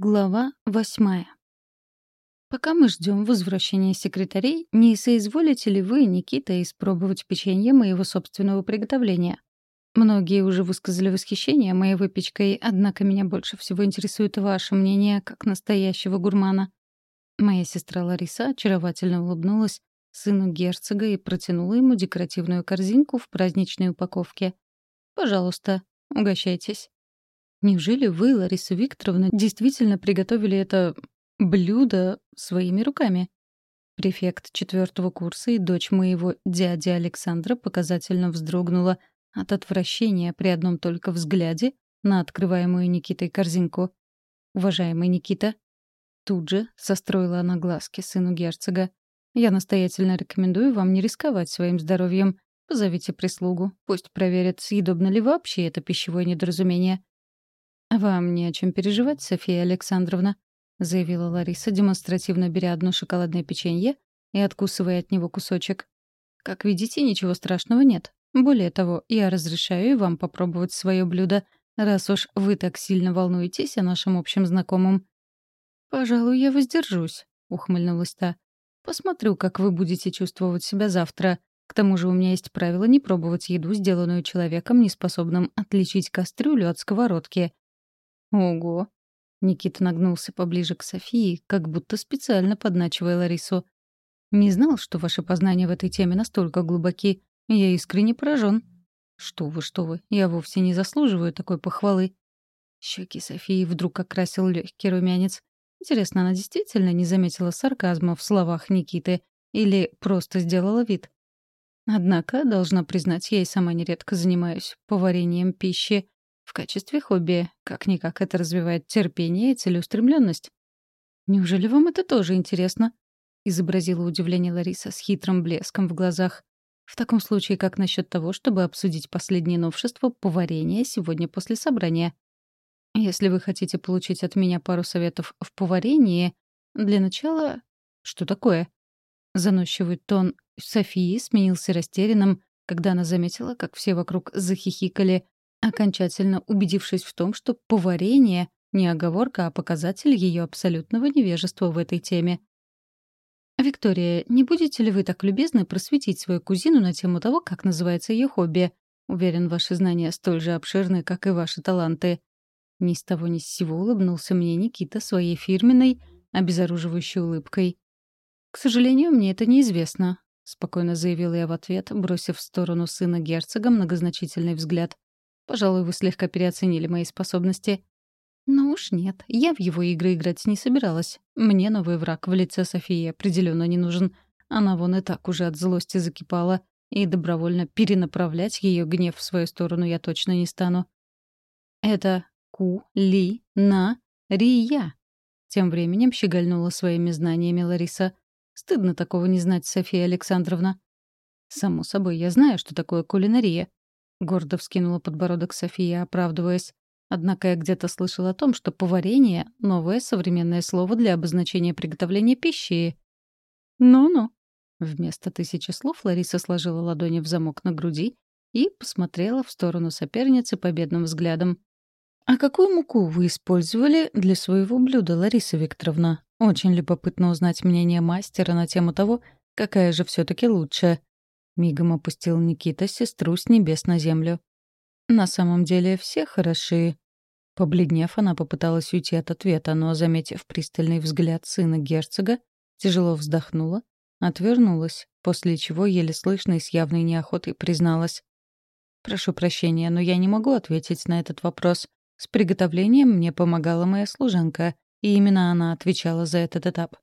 Глава восьмая. Пока мы ждем возвращения секретарей, не соизволите ли вы, Никита, испробовать печенье моего собственного приготовления? Многие уже высказали восхищение моей выпечкой, однако меня больше всего интересует ваше мнение как настоящего гурмана. Моя сестра Лариса очаровательно улыбнулась сыну герцога и протянула ему декоративную корзинку в праздничной упаковке. «Пожалуйста, угощайтесь». Неужели вы, Лариса Викторовна, действительно приготовили это блюдо своими руками? Префект четвертого курса и дочь моего дяди Александра показательно вздрогнула от отвращения при одном только взгляде на открываемую Никитой корзинку. «Уважаемый Никита», тут же состроила она глазки сыну герцога, «я настоятельно рекомендую вам не рисковать своим здоровьем. Позовите прислугу, пусть проверят, съедобно ли вообще это пищевое недоразумение. «Вам не о чем переживать, София Александровна», — заявила Лариса, демонстративно беря одно шоколадное печенье и откусывая от него кусочек. «Как видите, ничего страшного нет. Более того, я разрешаю вам попробовать свое блюдо, раз уж вы так сильно волнуетесь о нашем общем знакомом». «Пожалуй, я воздержусь», — ухмыльнулась та. «Посмотрю, как вы будете чувствовать себя завтра. К тому же у меня есть правило не пробовать еду, сделанную человеком, неспособным отличить кастрюлю от сковородки. «Ого!» Никита нагнулся поближе к Софии, как будто специально подначивая Ларису. «Не знал, что ваши познания в этой теме настолько глубоки. Я искренне поражен. «Что вы, что вы, я вовсе не заслуживаю такой похвалы». Щеки Софии вдруг окрасил легкий румянец. Интересно, она действительно не заметила сарказма в словах Никиты или просто сделала вид? Однако, должна признать, я и сама нередко занимаюсь поварением пищи. В качестве хобби, как-никак, это развивает терпение и целеустремленность. «Неужели вам это тоже интересно?» — изобразила удивление Лариса с хитрым блеском в глазах. «В таком случае, как насчет того, чтобы обсудить последние новшества поварения сегодня после собрания? Если вы хотите получить от меня пару советов в поварении, для начала... Что такое?» Заносчивый тон Софии сменился растерянным, когда она заметила, как все вокруг захихикали, окончательно убедившись в том, что поварение — не оговорка, а показатель ее абсолютного невежества в этой теме. «Виктория, не будете ли вы так любезны просветить свою кузину на тему того, как называется ее хобби? Уверен, ваши знания столь же обширны, как и ваши таланты». Ни с того ни с сего улыбнулся мне Никита своей фирменной, обезоруживающей улыбкой. «К сожалению, мне это неизвестно», — спокойно заявила я в ответ, бросив в сторону сына герцога многозначительный взгляд. Пожалуй, вы слегка переоценили мои способности. Ну уж нет, я в его игры играть не собиралась. Мне новый враг в лице Софии определенно не нужен. Она вон и так уже от злости закипала, и добровольно перенаправлять ее гнев в свою сторону я точно не стану. Это Ку-ли-на-рия. Тем временем щегольнула своими знаниями Лариса. Стыдно такого не знать, София Александровна. Само собой, я знаю, что такое кулинария. Гордо вскинула подбородок София, оправдываясь. Однако я где-то слышала о том, что поварение — новое современное слово для обозначения приготовления пищи. «Ну-ну». Вместо тысячи слов Лариса сложила ладони в замок на груди и посмотрела в сторону соперницы победным взглядом. «А какую муку вы использовали для своего блюда, Лариса Викторовна? Очень любопытно узнать мнение мастера на тему того, какая же все таки лучшая. Мигом опустил Никита сестру с небес на землю. «На самом деле все хороши». Побледнев, она попыталась уйти от ответа, но, заметив пристальный взгляд сына герцога, тяжело вздохнула, отвернулась, после чего еле слышно и с явной неохотой призналась. «Прошу прощения, но я не могу ответить на этот вопрос. С приготовлением мне помогала моя служанка, и именно она отвечала за этот этап».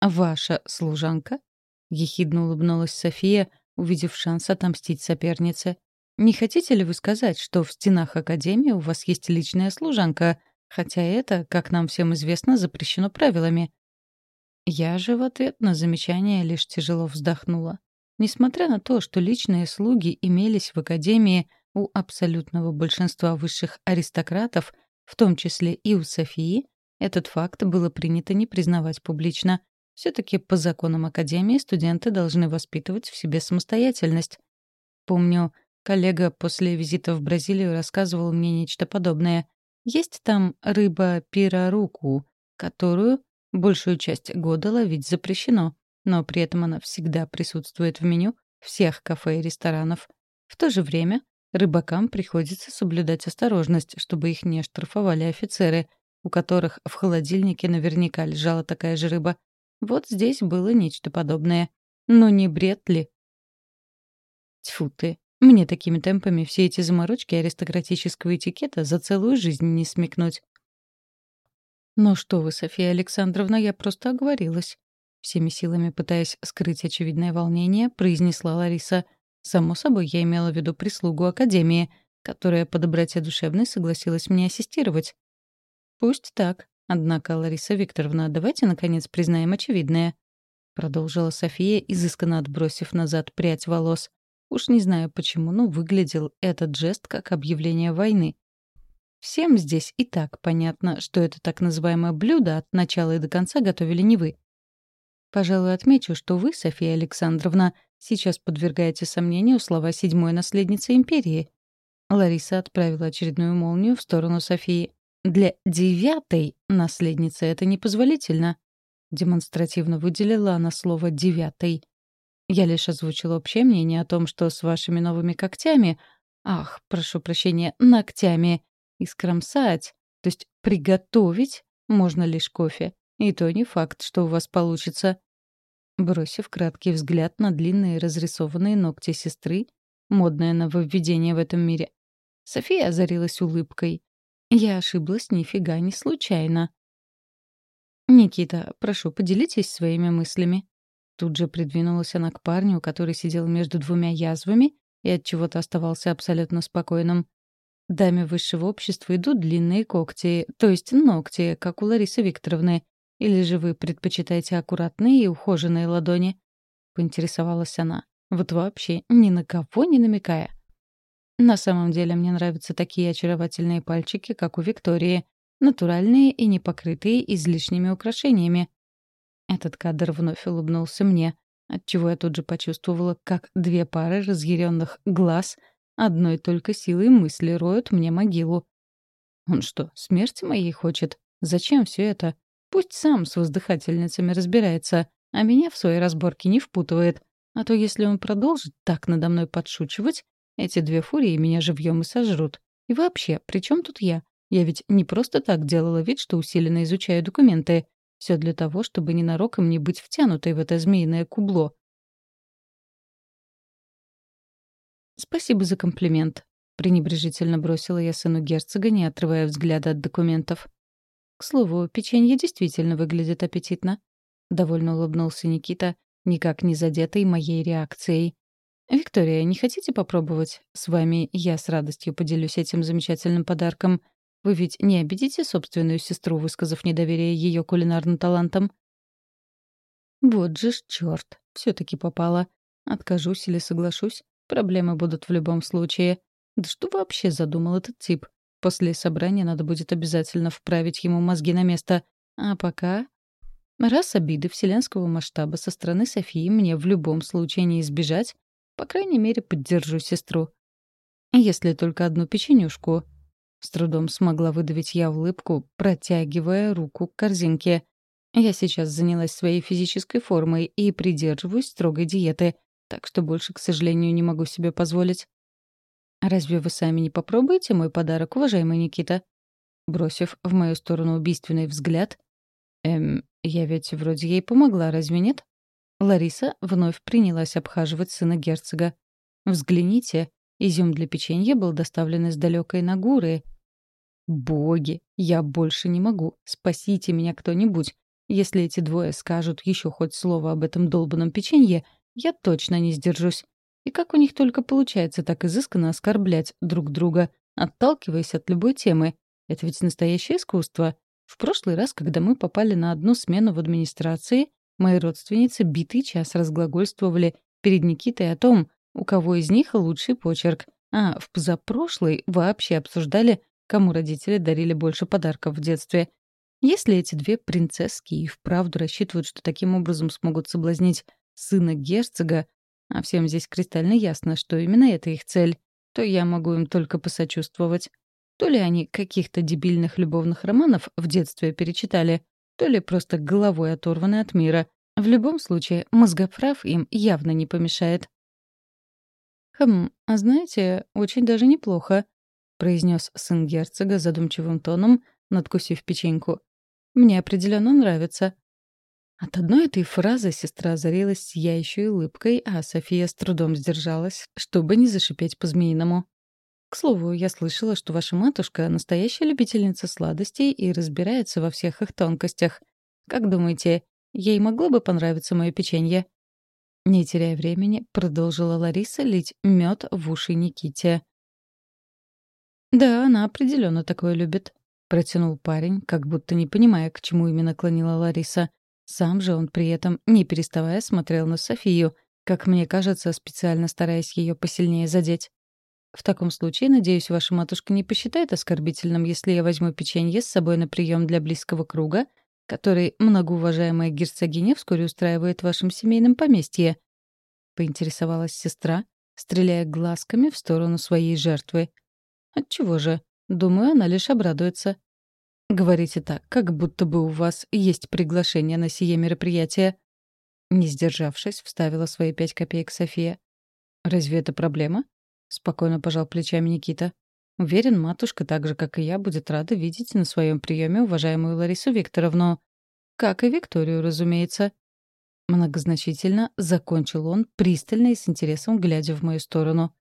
«Ваша служанка?» — ехидно улыбнулась София, увидев шанс отомстить сопернице. «Не хотите ли вы сказать, что в стенах Академии у вас есть личная служанка, хотя это, как нам всем известно, запрещено правилами?» Я же в ответ на замечание лишь тяжело вздохнула. Несмотря на то, что личные слуги имелись в Академии у абсолютного большинства высших аристократов, в том числе и у Софии, этот факт было принято не признавать публично. Все-таки по законам Академии студенты должны воспитывать в себе самостоятельность. Помню, коллега после визита в Бразилию рассказывал мне нечто подобное. Есть там рыба пираруку, которую большую часть года ловить запрещено, но при этом она всегда присутствует в меню всех кафе и ресторанов. В то же время рыбакам приходится соблюдать осторожность, чтобы их не штрафовали офицеры, у которых в холодильнике наверняка лежала такая же рыба. Вот здесь было нечто подобное. Но не бред ли? Тьфу ты, мне такими темпами все эти заморочки аристократического этикета за целую жизнь не смекнуть. «Ну что вы, София Александровна, я просто оговорилась». Всеми силами пытаясь скрыть очевидное волнение, произнесла Лариса. «Само собой, я имела в виду прислугу Академии, которая по доброте душевной согласилась мне ассистировать». «Пусть так. Однако, Лариса Викторовна, давайте, наконец, признаем очевидное», — продолжила София, изысканно отбросив назад прядь волос. Уж не знаю почему, но выглядел этот жест как объявление войны. Всем здесь и так понятно, что это так называемое блюдо от начала и до конца готовили не вы. Пожалуй, отмечу, что вы, София Александровна, сейчас подвергаете сомнению слова седьмой наследницы империи. Лариса отправила очередную молнию в сторону Софии. Для девятой наследницы это непозволительно. Демонстративно выделила она слово «девятой». Я лишь озвучила общее мнение о том, что с вашими новыми когтями, ах, прошу прощения, ногтями, искромсать, то есть приготовить, можно лишь кофе. И то не факт, что у вас получится. Бросив краткий взгляд на длинные разрисованные ногти сестры, модное нововведение в этом мире, София озарилась улыбкой. Я ошиблась нифига не случайно. «Никита, прошу, поделитесь своими мыслями», Тут же придвинулась она к парню, который сидел между двумя язвами и от чего то оставался абсолютно спокойным. Даме высшего общества идут длинные когти, то есть ногти, как у Ларисы Викторовны. Или же вы предпочитаете аккуратные и ухоженные ладони? Поинтересовалась она. Вот вообще ни на кого не намекая. На самом деле мне нравятся такие очаровательные пальчики, как у Виктории. Натуральные и не покрытые излишними украшениями. Этот кадр вновь улыбнулся мне, отчего я тут же почувствовала, как две пары разъяренных глаз одной только силой мысли роют мне могилу. Он что, смерти моей хочет? Зачем все это? Пусть сам с воздыхательницами разбирается, а меня в свои разборки не впутывает. А то если он продолжит так надо мной подшучивать, эти две фурии меня живьем и сожрут. И вообще, при чем тут я? Я ведь не просто так делала вид, что усиленно изучаю документы. Все для того, чтобы ненароком не быть втянутой в это змеиное кубло. «Спасибо за комплимент», — пренебрежительно бросила я сыну герцога, не отрывая взгляда от документов. «К слову, печенье действительно выглядит аппетитно», — довольно улыбнулся Никита, никак не задетый моей реакцией. «Виктория, не хотите попробовать? С вами я с радостью поделюсь этим замечательным подарком. Вы ведь не обидите собственную сестру, высказав недоверие ее кулинарным талантам? Вот же ж черт, все-таки попала. Откажусь или соглашусь, проблемы будут в любом случае. Да что вообще задумал этот тип? После собрания надо будет обязательно вправить ему мозги на место. А пока... Раз обиды вселенского масштаба со стороны Софии мне в любом случае не избежать, по крайней мере, поддержу сестру. Если только одну печенюшку. С трудом смогла выдавить я улыбку, протягивая руку к корзинке. Я сейчас занялась своей физической формой и придерживаюсь строгой диеты, так что больше, к сожалению, не могу себе позволить. «Разве вы сами не попробуете мой подарок, уважаемый Никита?» Бросив в мою сторону убийственный взгляд. «Эм, я ведь вроде ей помогла, разве нет?» Лариса вновь принялась обхаживать сына герцога. «Взгляните, Изюм для печенья был доставлен из далекой Нагуры. Боги, я больше не могу. Спасите меня кто-нибудь. Если эти двое скажут еще хоть слово об этом долбанном печенье, я точно не сдержусь. И как у них только получается так изысканно оскорблять друг друга, отталкиваясь от любой темы. Это ведь настоящее искусство. В прошлый раз, когда мы попали на одну смену в администрации, мои родственницы битый час разглагольствовали перед Никитой о том, у кого из них лучший почерк. А в позапрошлый вообще обсуждали, кому родители дарили больше подарков в детстве. Если эти две принцесски и вправду рассчитывают, что таким образом смогут соблазнить сына герцога, а всем здесь кристально ясно, что именно это их цель, то я могу им только посочувствовать. То ли они каких-то дебильных любовных романов в детстве перечитали, то ли просто головой оторваны от мира. В любом случае, мозгоправ им явно не помешает. «Хм, а знаете, очень даже неплохо», — произнес сын герцога задумчивым тоном, надкусив печеньку. «Мне определенно нравится». От одной этой фразы сестра озарилась сияющей улыбкой, а София с трудом сдержалась, чтобы не зашипеть по-змеиному. «К слову, я слышала, что ваша матушка — настоящая любительница сладостей и разбирается во всех их тонкостях. Как думаете, ей могло бы понравиться мое печенье?» Не теряя времени, продолжила Лариса лить мед в уши Никите. «Да, она определенно такое любит», — протянул парень, как будто не понимая, к чему именно клонила Лариса. Сам же он при этом, не переставая, смотрел на Софию, как мне кажется, специально стараясь ее посильнее задеть. В таком случае, надеюсь, ваша матушка не посчитает оскорбительным, если я возьму печенье с собой на прием для близкого круга, который многоуважаемая герцогиня вскоре устраивает в вашем семейном поместье?» — поинтересовалась сестра, стреляя глазками в сторону своей жертвы. «Отчего же? Думаю, она лишь обрадуется». «Говорите так, как будто бы у вас есть приглашение на сие мероприятие». Не сдержавшись, вставила свои пять копеек София. «Разве это проблема?» — спокойно пожал плечами Никита. Уверен, матушка, так же, как и я, будет рада видеть на своем приеме уважаемую Ларису Викторовну. Как и Викторию, разумеется. Многозначительно закончил он, пристально и с интересом глядя в мою сторону.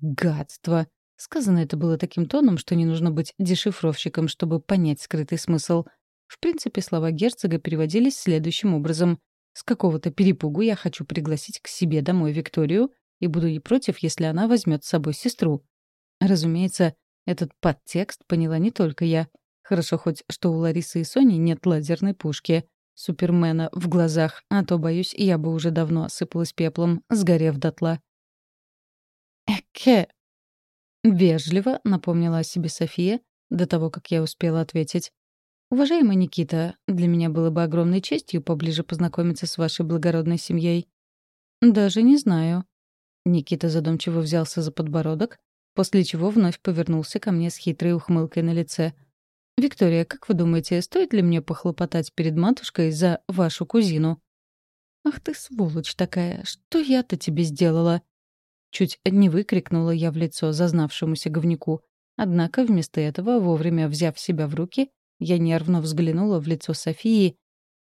«Гадство!» Сказано это было таким тоном, что не нужно быть дешифровщиком, чтобы понять скрытый смысл. В принципе, слова герцога переводились следующим образом. «С какого-то перепугу я хочу пригласить к себе домой Викторию и буду не против, если она возьмет с собой сестру. Разумеется, этот подтекст поняла не только я. Хорошо хоть, что у Ларисы и Сони нет лазерной пушки. Супермена в глазах, а то, боюсь, я бы уже давно осыпалась пеплом, сгорев дотла. «Эке!» Вежливо напомнила о себе София до того, как я успела ответить. «Уважаемый Никита, для меня было бы огромной честью поближе познакомиться с вашей благородной семьей». «Даже не знаю». Никита задумчиво взялся за подбородок, после чего вновь повернулся ко мне с хитрой ухмылкой на лице. «Виктория, как вы думаете, стоит ли мне похлопотать перед матушкой за вашу кузину?» «Ах ты сволочь такая! Что я-то тебе сделала?» Чуть не выкрикнула я в лицо зазнавшемуся говнюку. Однако вместо этого, вовремя взяв себя в руки, я нервно взглянула в лицо Софии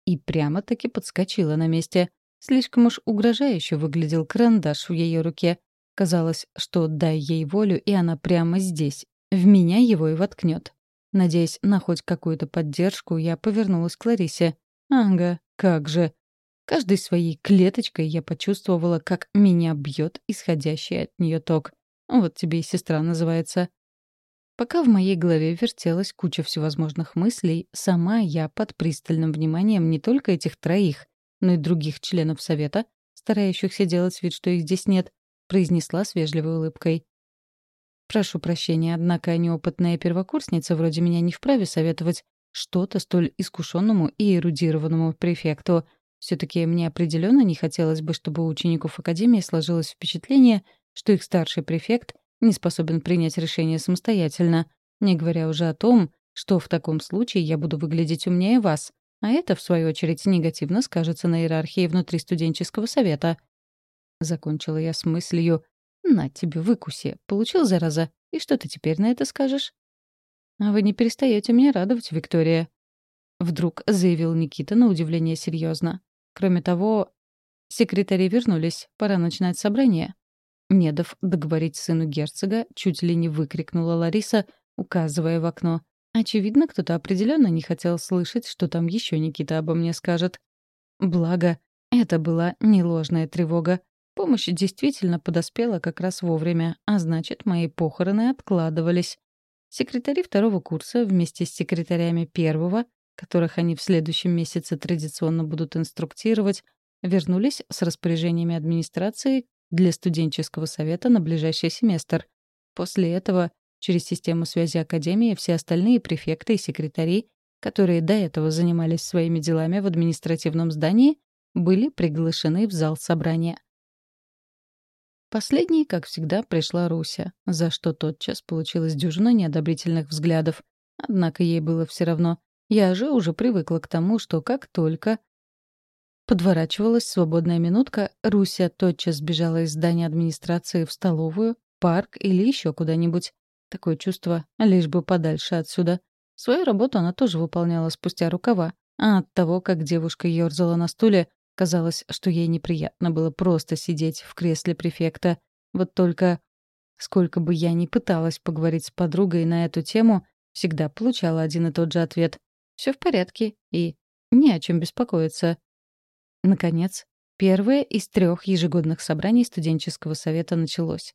и прямо-таки подскочила на месте. Слишком уж угрожающе выглядел карандаш в ее руке. Казалось, что дай ей волю, и она прямо здесь, в меня его и воткнет. Надеясь на хоть какую-то поддержку, я повернулась к Ларисе. Ага, как же. Каждой своей клеточкой я почувствовала, как меня бьет исходящий от нее ток. Вот тебе и сестра называется. Пока в моей голове вертелась куча всевозможных мыслей, сама я под пристальным вниманием не только этих троих, но и других членов совета, старающихся делать вид, что их здесь нет, произнесла с вежливой улыбкой. «Прошу прощения, однако неопытная первокурсница вроде меня не вправе советовать что-то столь искушенному и эрудированному префекту. Все-таки мне определенно не хотелось бы, чтобы у учеников Академии сложилось впечатление, что их старший префект не способен принять решение самостоятельно, не говоря уже о том, что в таком случае я буду выглядеть умнее вас, а это, в свою очередь, негативно скажется на иерархии внутри студенческого совета. Закончила я с мыслью «На тебе, выкуси. Получил, зараза. И что ты теперь на это скажешь?» «А вы не перестаете меня радовать, Виктория», — вдруг заявил Никита на удивление серьезно. «Кроме того, секретари вернулись. Пора начинать собрание». Не дав договорить сыну герцога, чуть ли не выкрикнула Лариса, указывая в окно. Очевидно, кто-то определенно не хотел слышать, что там еще Никита обо мне скажет. Благо, это была не ложная тревога. Помощь действительно подоспела как раз вовремя, а значит, мои похороны откладывались. Секретари второго курса вместе с секретарями первого, которых они в следующем месяце традиционно будут инструктировать, вернулись с распоряжениями администрации для студенческого совета на ближайший семестр. После этого через систему связи Академии все остальные префекты и секретари, которые до этого занимались своими делами в административном здании, были приглашены в зал собрания. Последней, как всегда, пришла Руся, за что тотчас получилась дюжина неодобрительных взглядов. Однако ей было все равно. Я же уже привыкла к тому, что как только подворачивалась свободная минутка, Руся тотчас сбежала из здания администрации в столовую, парк или еще куда-нибудь. Такое чувство, лишь бы подальше отсюда. Свою работу она тоже выполняла спустя рукава, а от того, как девушка ёрзала на стуле, казалось, что ей неприятно было просто сидеть в кресле префекта. Вот только сколько бы я ни пыталась поговорить с подругой на эту тему, всегда получала один и тот же ответ. Все в порядке и не о чем беспокоиться. Наконец, первое из трех ежегодных собраний студенческого совета началось.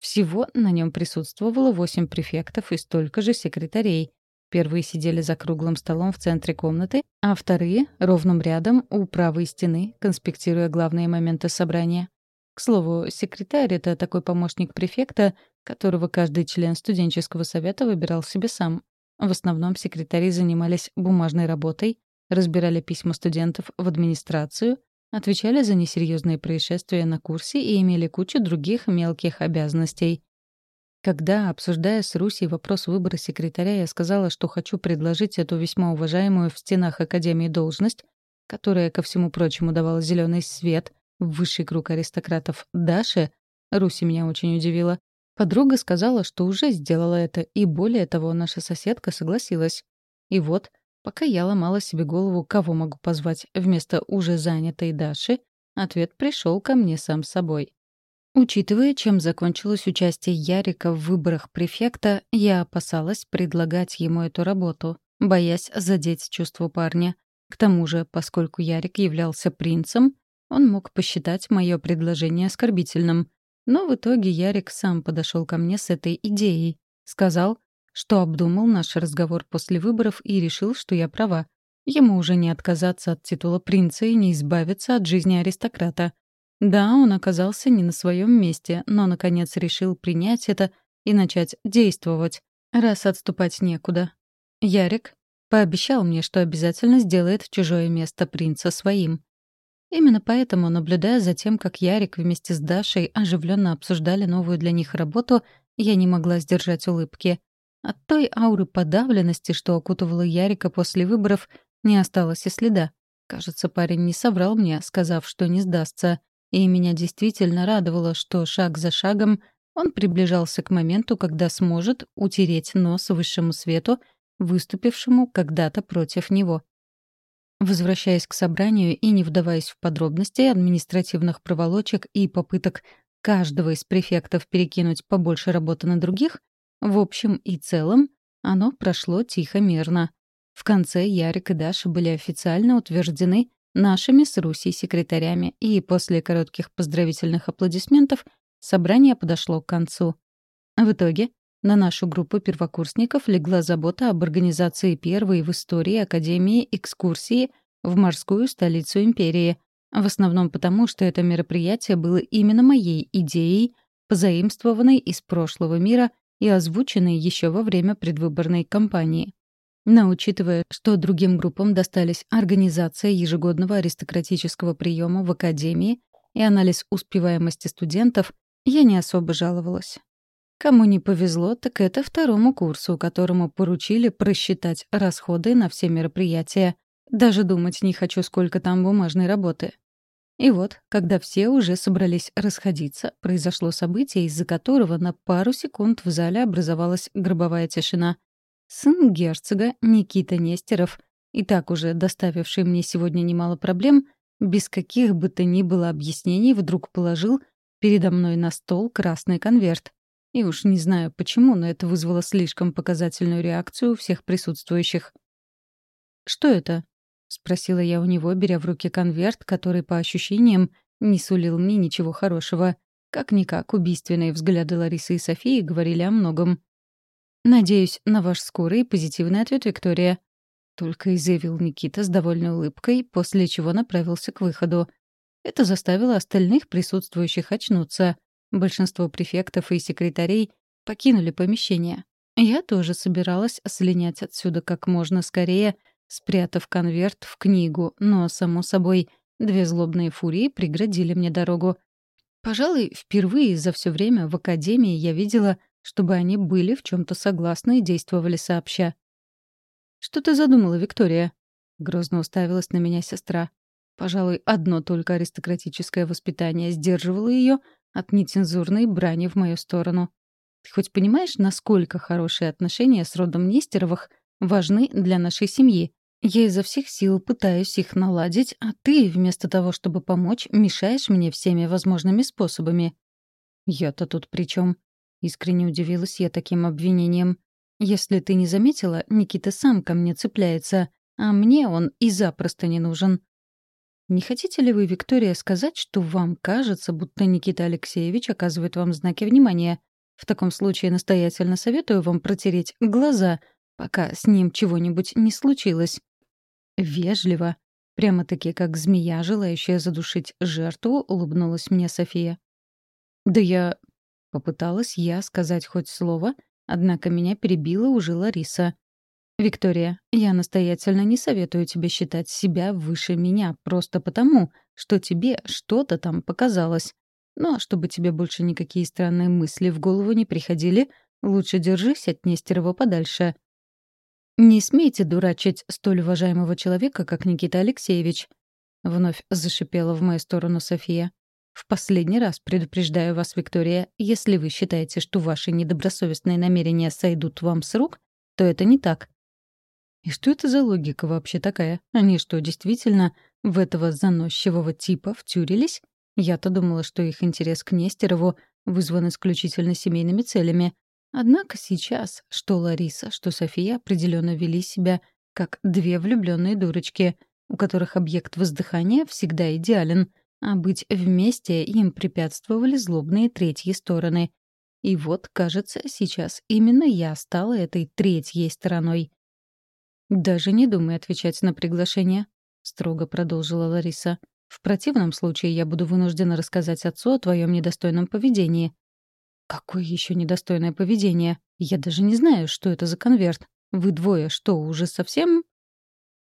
Всего на нем присутствовало восемь префектов и столько же секретарей. Первые сидели за круглым столом в центре комнаты, а вторые — ровным рядом у правой стены, конспектируя главные моменты собрания. К слову, секретарь — это такой помощник префекта, которого каждый член студенческого совета выбирал себе сам. В основном секретари занимались бумажной работой, разбирали письма студентов в администрацию, отвечали за несерьезные происшествия на курсе и имели кучу других мелких обязанностей. Когда, обсуждая с Русей вопрос выбора секретаря, я сказала, что хочу предложить эту весьма уважаемую в стенах Академии должность, которая, ко всему прочему, давала зеленый свет в высший круг аристократов Даше, Руси меня очень удивила. Подруга сказала, что уже сделала это, и более того, наша соседка согласилась. И вот, Пока я ломала себе голову, кого могу позвать вместо уже занятой Даши, ответ пришел ко мне сам собой. Учитывая, чем закончилось участие Ярика в выборах префекта, я опасалась предлагать ему эту работу, боясь задеть чувство парня. К тому же, поскольку Ярик являлся принцем, он мог посчитать мое предложение оскорбительным. Но в итоге Ярик сам подошел ко мне с этой идеей. Сказал, что обдумал наш разговор после выборов и решил, что я права. Ему уже не отказаться от титула принца и не избавиться от жизни аристократа. Да, он оказался не на своем месте, но, наконец, решил принять это и начать действовать, раз отступать некуда. Ярик пообещал мне, что обязательно сделает чужое место принца своим. Именно поэтому, наблюдая за тем, как Ярик вместе с Дашей оживленно обсуждали новую для них работу, я не могла сдержать улыбки. От той ауры подавленности, что окутывала Ярика после выборов, не осталось и следа. Кажется, парень не соврал мне, сказав, что не сдастся. И меня действительно радовало, что шаг за шагом он приближался к моменту, когда сможет утереть нос высшему свету, выступившему когда-то против него. Возвращаясь к собранию и не вдаваясь в подробности административных проволочек и попыток каждого из префектов перекинуть побольше работы на других, в общем и целом, оно прошло тихо-мирно. В конце Ярик и Даша были официально утверждены нашими с Русей секретарями, и после коротких поздравительных аплодисментов собрание подошло к концу. В итоге на нашу группу первокурсников легла забота об организации первой в истории Академии экскурсии в морскую столицу империи, в основном потому, что это мероприятие было именно моей идеей, позаимствованной из прошлого мира и озвученные еще во время предвыборной кампании. Но учитывая, что другим группам достались организация ежегодного аристократического приема в Академии и анализ успеваемости студентов, я не особо жаловалась. Кому не повезло, так это второму курсу, которому поручили просчитать расходы на все мероприятия. Даже думать не хочу, сколько там бумажной работы. И вот, когда все уже собрались расходиться, произошло событие, из-за которого на пару секунд в зале образовалась гробовая тишина. Сын герцога, Никита Нестеров, и так уже доставивший мне сегодня немало проблем, без каких бы то ни было объяснений вдруг положил передо мной на стол красный конверт. И уж не знаю почему, но это вызвало слишком показательную реакцию у всех присутствующих. «Что это?» — спросила я у него, беря в руки конверт, который, по ощущениям, не сулил мне ничего хорошего. Как-никак, убийственные взгляды Ларисы и Софии говорили о многом. «Надеюсь на ваш скорый и позитивный ответ, Виктория», — только и заявил Никита с довольной улыбкой, после чего направился к выходу. Это заставило остальных присутствующих очнуться. Большинство префектов и секретарей покинули помещение. Я тоже собиралась слинять отсюда как можно скорее — спрятав конверт в книгу, но, само собой, две злобные фурии преградили мне дорогу. Пожалуй, впервые за все время в академии я видела, чтобы они были в чем то согласны и действовали сообща. «Что ты задумала, Виктория?» — грозно уставилась на меня сестра. Пожалуй, одно только аристократическое воспитание сдерживало ее от нецензурной брани в мою сторону. Ты хоть понимаешь, насколько хорошие отношения с родом Нестеровых важны для нашей семьи? Я изо всех сил пытаюсь их наладить, а ты, вместо того, чтобы помочь, мешаешь мне всеми возможными способами. Я-то тут при чем? Искренне удивилась я таким обвинением. Если ты не заметила, Никита сам ко мне цепляется, а мне он и запросто не нужен. Не хотите ли вы, Виктория, сказать, что вам кажется, будто Никита Алексеевич оказывает вам знаки внимания? В таком случае настоятельно советую вам протереть глаза, пока с ним чего-нибудь не случилось. Вежливо, прямо-таки как змея, желающая задушить жертву, улыбнулась мне София. «Да я...» — попыталась я сказать хоть слово, однако меня перебила уже Лариса. «Виктория, я настоятельно не советую тебе считать себя выше меня просто потому, что тебе что-то там показалось. Ну а чтобы тебе больше никакие странные мысли в голову не приходили, лучше держись от Нестерова подальше. «Не смейте дурачить столь уважаемого человека, как Никита Алексеевич», — вновь зашипела в мою сторону София. «В последний раз предупреждаю вас, Виктория, если вы считаете, что ваши недобросовестные намерения сойдут вам с рук, то это не так». И что это за логика вообще такая? Они что, действительно в этого заносчивого типа втюрились? Я-то думала, что их интерес к Нестерову вызван исключительно семейными целями, Однако сейчас что Лариса, что София определенно вели себя как две влюбленные дурочки, у которых объект воздыхания всегда идеален, а быть вместе им препятствовали злобные третьи стороны. И вот, кажется, сейчас именно я стала этой третьей стороной. «Даже не думай отвечать на приглашение», — строго продолжила Лариса. «В противном случае я буду вынуждена рассказать отцу о твоем недостойном поведении. Какое еще недостойное поведение? Я даже не знаю, что это за конверт. Вы двое что, уже совсем...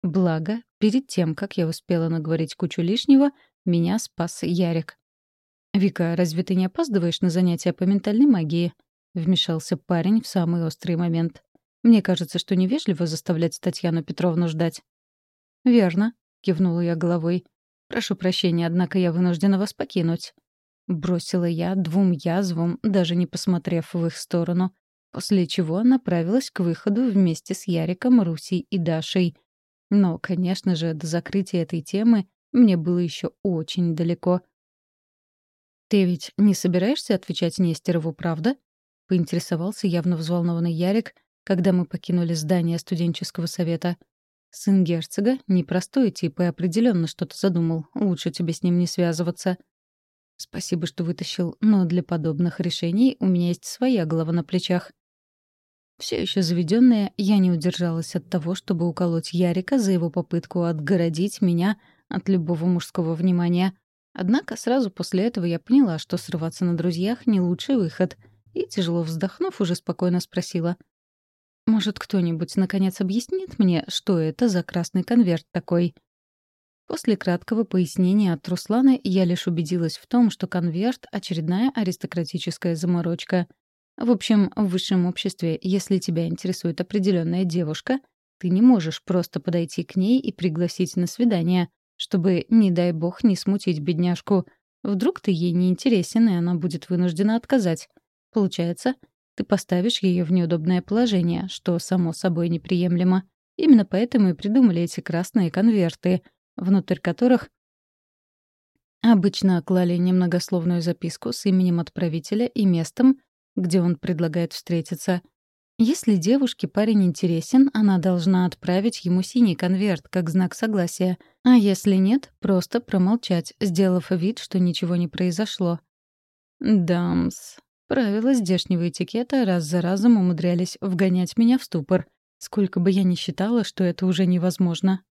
Благо, перед тем, как я успела наговорить кучу лишнего, меня спас Ярик. «Вика, разве ты не опаздываешь на занятия по ментальной магии?» — вмешался парень в самый острый момент. «Мне кажется, что невежливо заставлять Татьяну Петровну ждать». «Верно», — кивнула я головой. «Прошу прощения, однако я вынуждена вас покинуть». Бросила я двум язвам, даже не посмотрев в их сторону, после чего направилась к выходу вместе с Яриком, Русей и Дашей. Но, конечно же, до закрытия этой темы мне было еще очень далеко. «Ты ведь не собираешься отвечать Нестерову, правда?» — поинтересовался явно взволнованный Ярик, когда мы покинули здание студенческого совета. «Сын герцога — непростой тип и определенно что-то задумал. Лучше тебе с ним не связываться». Спасибо, что вытащил, но для подобных решений у меня есть своя голова на плечах. Все еще заведенная, я не удержалась от того, чтобы уколоть Ярика за его попытку отгородить меня от любого мужского внимания. Однако сразу после этого я поняла, что срываться на друзьях — не лучший выход, и, тяжело вздохнув, уже спокойно спросила. «Может, кто-нибудь, наконец, объяснит мне, что это за красный конверт такой?» После краткого пояснения от Руслана я лишь убедилась в том, что конверт — очередная аристократическая заморочка. В общем, в высшем обществе, если тебя интересует определенная девушка, ты не можешь просто подойти к ней и пригласить на свидание, чтобы, не дай бог, не смутить бедняжку. Вдруг ты ей не интересен, и она будет вынуждена отказать. Получается, ты поставишь ее в неудобное положение, что, само собой, неприемлемо. Именно поэтому и придумали эти красные конверты — внутрь которых обычно клали немногословную записку с именем отправителя и местом, где он предлагает встретиться. Если девушке парень интересен, она должна отправить ему синий конверт как знак согласия, а если нет, просто промолчать, сделав вид, что ничего не произошло. Дамс. Правила здешнего этикета раз за разом умудрялись вгонять меня в ступор, сколько бы я ни считала, что это уже невозможно.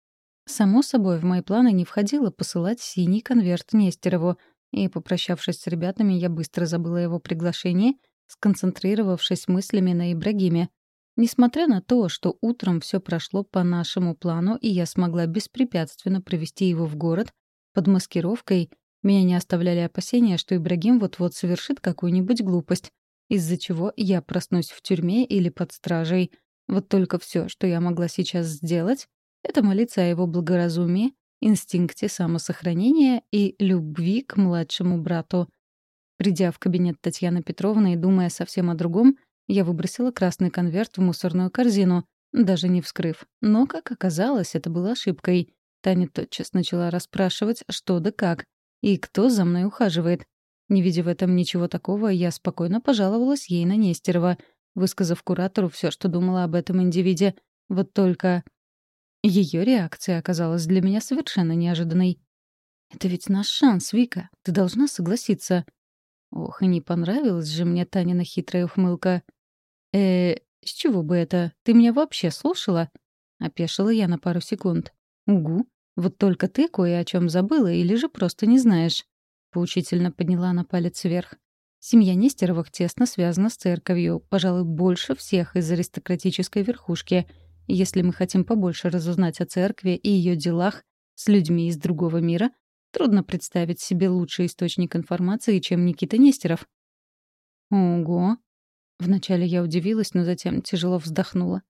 Само собой, в мои планы не входило посылать синий конверт Нестерову, и, попрощавшись с ребятами, я быстро забыла его приглашение, сконцентрировавшись мыслями на Ибрагиме. Несмотря на то, что утром все прошло по нашему плану, и я смогла беспрепятственно провести его в город, под маскировкой Меня не оставляли опасения, что Ибрагим вот-вот совершит какую-нибудь глупость, из-за чего я проснусь в тюрьме или под стражей. Вот только все, что я могла сейчас сделать, это молиться о его благоразумии, инстинкте самосохранения и любви к младшему брату. Придя в кабинет Татьяны Петровны и думая совсем о другом, я выбросила красный конверт в мусорную корзину, даже не вскрыв. Но, как оказалось, это было ошибкой. Таня тотчас начала расспрашивать, что да как, и кто за мной ухаживает. Не видя в этом ничего такого, я спокойно пожаловалась ей на Нестерова, высказав куратору все, что думала об этом индивиде. Вот только ее реакция оказалась для меня совершенно неожиданной. «Это ведь наш шанс, Вика. Ты должна согласиться». Ох, и не понравилась же мне Танина хитрая ухмылка. э с чего бы это? Ты меня вообще слушала?» Опешила я на пару секунд. «Угу. Вот только ты кое о чем забыла или же просто не знаешь». Поучительно подняла на палец вверх. Семья Нестеровых тесно связана с церковью, пожалуй, больше всех из аристократической верхушки. Если мы хотим побольше разузнать о церкви и ее делах с людьми из другого мира, трудно представить себе лучший источник информации, чем Никита Нестеров. Ого, Вначале я удивилась, но затем тяжело вздохнула.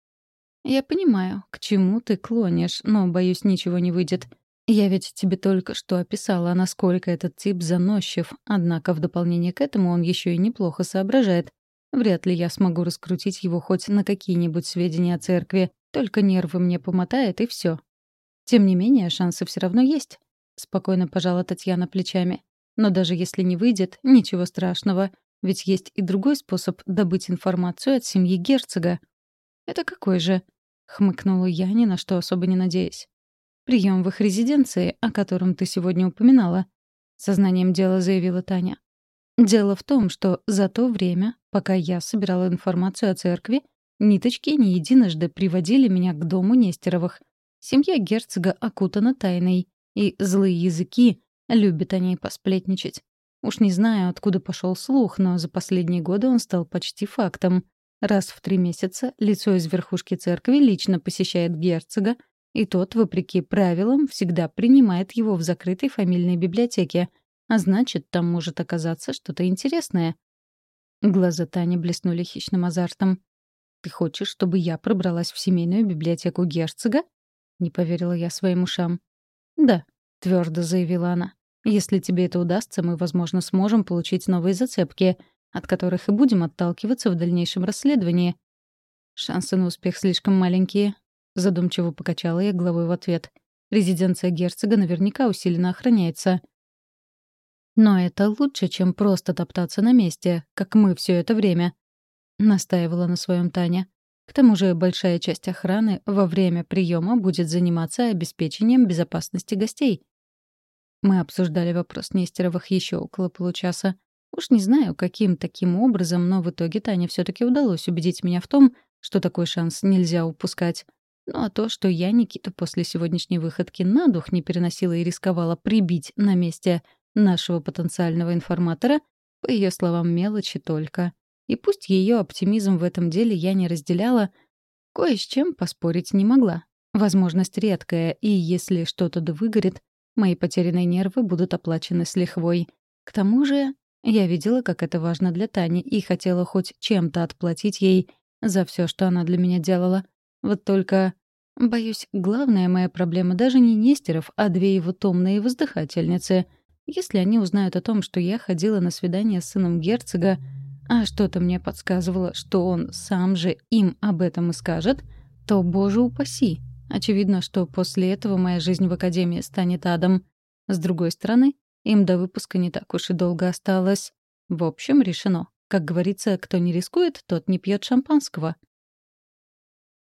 «Я понимаю, к чему ты клонишь, но, боюсь, ничего не выйдет. Я ведь тебе только что описала, насколько этот тип заносчив, однако в дополнение к этому он еще и неплохо соображает. Вряд ли я смогу раскрутить его хоть на какие-нибудь сведения о церкви, только нервы мне помотает, и все. Тем не менее, шансы все равно есть», — спокойно пожала Татьяна плечами. «Но даже если не выйдет, ничего страшного. Ведь есть и другой способ добыть информацию от семьи герцога. «Это какой же?» — хмыкнула я, ни на что особо не надеясь. «Прием в их резиденции, о котором ты сегодня упоминала», — сознанием дела заявила Таня. «Дело в том, что за то время, пока я собирала информацию о церкви, ниточки не единожды приводили меня к дому Нестеровых. Семья герцога окутана тайной, и злые языки любят о ней посплетничать. Уж не знаю, откуда пошел слух, но за последние годы он стал почти фактом. Раз в три месяца лицо из верхушки церкви лично посещает герцога, и тот, вопреки правилам, всегда принимает его в закрытой фамильной библиотеке, а значит, там может оказаться что-то интересное. Глаза Тани блеснули хищным азартом. «Ты хочешь, чтобы я пробралась в семейную библиотеку герцога?» Не поверила я своим ушам. «Да», — твердо заявила она. Если тебе это удастся, мы, возможно, сможем получить новые зацепки, от которых и будем отталкиваться в дальнейшем расследовании. Шансы на успех слишком маленькие. Задумчиво покачала я головой в ответ. Резиденция герцога наверняка усиленно охраняется. Но это лучше, чем просто топтаться на месте, как мы все это время. Настаивала на своем Таня. К тому же большая часть охраны во время приема будет заниматься обеспечением безопасности гостей. Мы обсуждали вопрос Нестеровых еще около получаса. Уж не знаю, каким таким образом, но в итоге Тане все таки удалось убедить меня в том, что такой шанс нельзя упускать. Ну а то, что я Никиту после сегодняшней выходки на дух не переносила и рисковала прибить на месте нашего потенциального информатора, по ее словам, мелочи только. И пусть ее оптимизм в этом деле я не разделяла, кое с чем поспорить не могла. Возможность редкая, и если что-то да выгорит, Мои потерянные нервы будут оплачены с лихвой. К тому же я видела, как это важно для Тани, и хотела хоть чем-то отплатить ей за все, что она для меня делала. Вот только, боюсь, главная моя проблема даже не Нестеров, а две его томные воздыхательницы. Если они узнают о том, что я ходила на свидание с сыном герцога, а что-то мне подсказывало, что он сам же им об этом и скажет, то, боже упаси, Очевидно, что после этого моя жизнь в академии станет адом. С другой стороны, им до выпуска не так уж и долго осталось. В общем, решено. Как говорится, кто не рискует, тот не пьет шампанского.